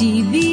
DB